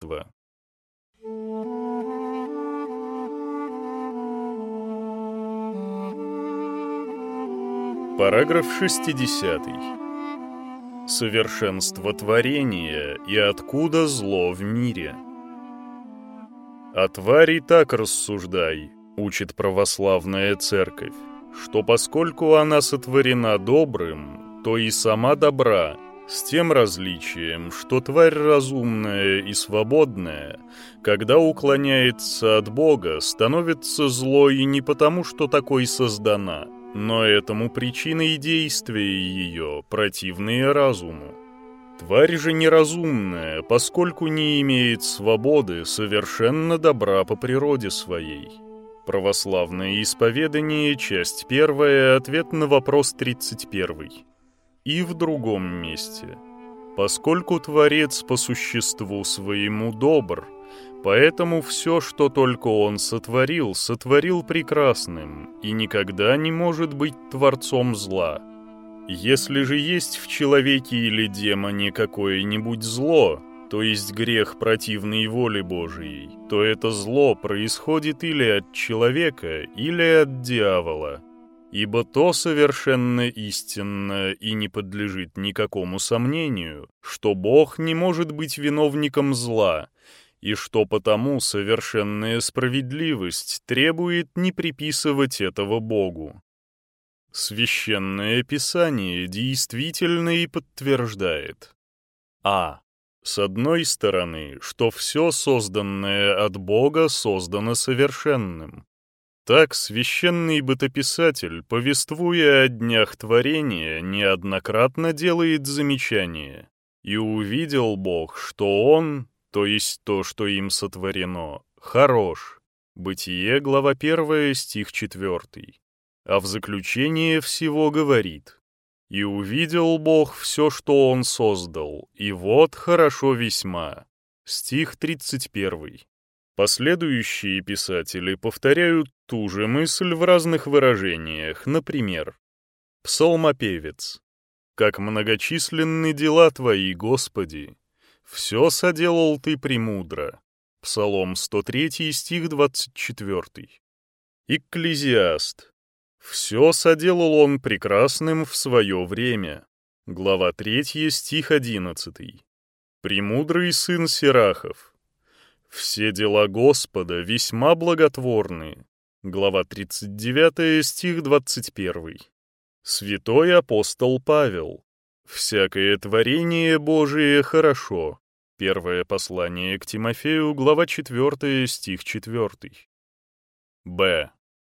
невежества. Параграф 60. Совершенство творения и откуда зло в мире. «О твари так рассуждай», — учит православная церковь, «что поскольку она сотворена добрым, то и сама добра, с тем различием, что тварь разумная и свободная, когда уклоняется от Бога, становится злой не потому, что такой создана, но этому причиной действия ее, противные разуму. Тварь же неразумная, поскольку не имеет свободы, совершенно добра по природе своей. Православное исповедание, часть первая, ответ на вопрос 31. И в другом месте. Поскольку Творец по существу своему добр, поэтому все, что только Он сотворил, сотворил прекрасным и никогда не может быть Творцом зла. Если же есть в человеке или демоне какое-нибудь зло, то есть грех противной воле Божией, то это зло происходит или от человека, или от дьявола. Ибо то совершенно истинно и не подлежит никакому сомнению, что Бог не может быть виновником зла, и что потому совершенная справедливость требует не приписывать этого Богу. Священное Писание действительно и подтверждает. А. С одной стороны, что все созданное от Бога создано совершенным. Так священный бытописатель, повествуя о днях творения, неоднократно делает замечание. «И увидел Бог, что Он, то есть то, что им сотворено, хорош». Бытие, глава 1, стих 4 а в заключение всего говорит «И увидел Бог все, что Он создал, и вот хорошо весьма». Стих 31. Последующие писатели повторяют ту же мысль в разных выражениях, например, Псалмопевец. «Как многочисленны дела Твои, Господи! Все соделал Ты премудро». Псалом 103, стих 24. Экклезиаст. Все соделал он прекрасным в свое время. Глава 3, стих 11. Премудрый сын Сирахов. Все дела Господа весьма благотворны. Глава 39, стих 21. Святой апостол Павел. Всякое творение Божие хорошо. Первое послание к Тимофею, глава 4, стих 4. Б.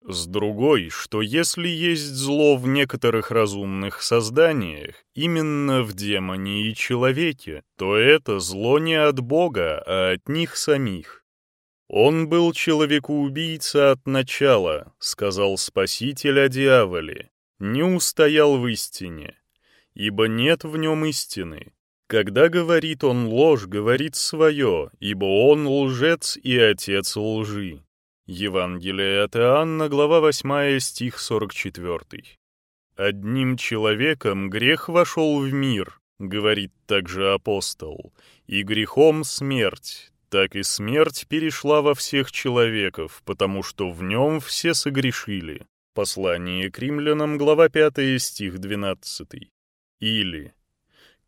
С другой, что если есть зло в некоторых разумных созданиях, именно в демоне и человеке, то это зло не от Бога, а от них самих. «Он был человекоубийца от начала», — сказал Спаситель о дьяволе, «не устоял в истине, ибо нет в нем истины. Когда говорит он ложь, говорит свое, ибо он лжец и отец лжи». Евангелие от Иоанна, глава 8, стих 44. «Одним человеком грех вошел в мир», — говорит также апостол, «и грехом смерть, так и смерть перешла во всех человеков, потому что в нем все согрешили». Послание к римлянам, глава 5, стих 12. Или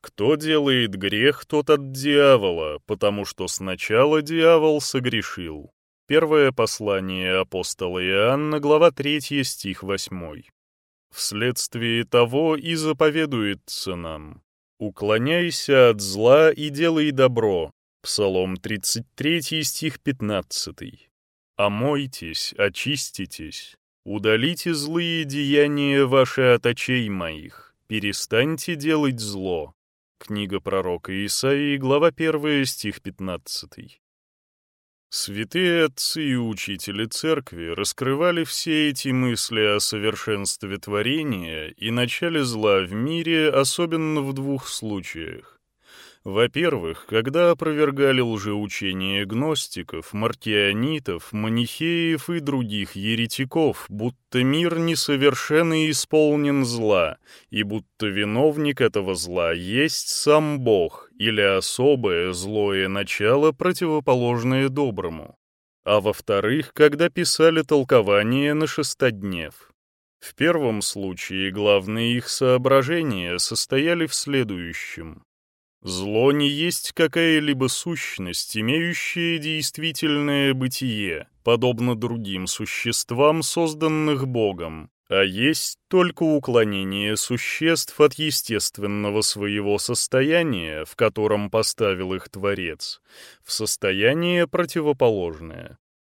«Кто делает грех, тот от дьявола, потому что сначала дьявол согрешил». Первое послание апостола Иоанна, глава 3, стих 8. Вследствие того и заповедуется нам. «Уклоняйся от зла и делай добро». Псалом 33, стих 15. «Омойтесь, очиститесь, удалите злые деяния ваши от очей моих, перестаньте делать зло». Книга пророка Исаии, глава 1, стих 15. Святые отцы и учители церкви раскрывали все эти мысли о совершенстве творения и начале зла в мире особенно в двух случаях. Во-первых, когда опровергали лжеучение гностиков, маркианитов, манихеев и других еретиков, будто мир несовершен и исполнен зла, и будто виновник этого зла есть сам Бог или особое злое начало, противоположное доброму. А во-вторых, когда писали толкование на шестоднев. В первом случае главные их соображения состояли в следующем. Зло не есть какая-либо сущность, имеющая действительное бытие, подобно другим существам, созданных Богом, а есть только уклонение существ от естественного своего состояния, в котором поставил их Творец, в состояние противоположное.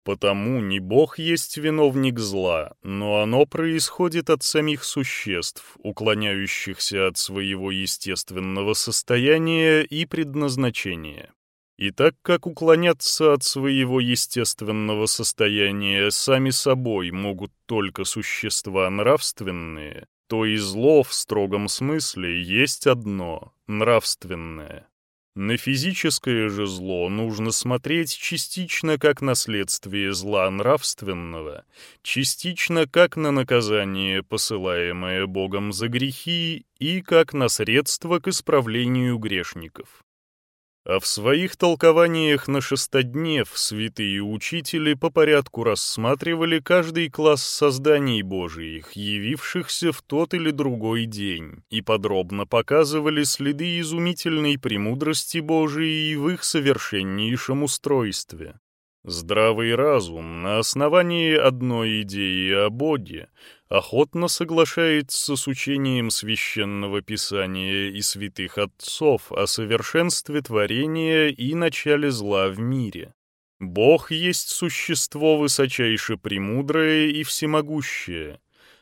Потому не Бог есть виновник зла, но оно происходит от самих существ, уклоняющихся от своего естественного состояния и предназначения. И так как уклоняться от своего естественного состояния сами собой могут только существа нравственные, то и зло в строгом смысле есть одно — нравственное. На физическое же зло нужно смотреть частично как на следствие зла нравственного, частично как на наказание, посылаемое Богом за грехи, и как на средство к исправлению грешников. А в своих толкованиях на шестоднев святые учители по порядку рассматривали каждый класс созданий Божиих, явившихся в тот или другой день, и подробно показывали следы изумительной премудрости Божией в их совершеннейшем устройстве. Здравый разум на основании одной идеи о Боге охотно соглашается с учением священного писания и святых отцов о совершенстве творения и начале зла в мире. Бог есть существо высочайше премудрое и всемогущее.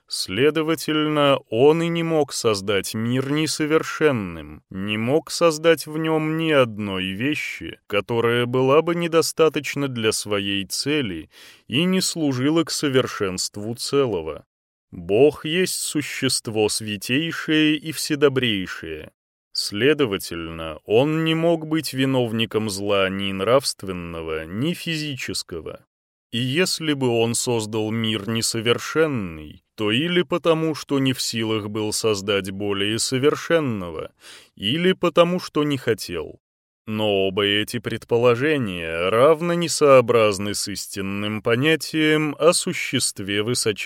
Следовательно, он и не мог создать мир несовершенным, не мог создать в нем ни одной вещи, которая была бы недостаточна для своей цели и не служила к совершенству целого. Бог есть существо святейшее и вседобрейшее. Следовательно, он не мог быть виновником зла ни нравственного, ни физического. И если бы он создал мир несовершенный, то или потому, что не в силах был создать более совершенного, или потому, что не хотел. Но оба эти предположения равно несообразны с истинным понятием о существе высочайшего.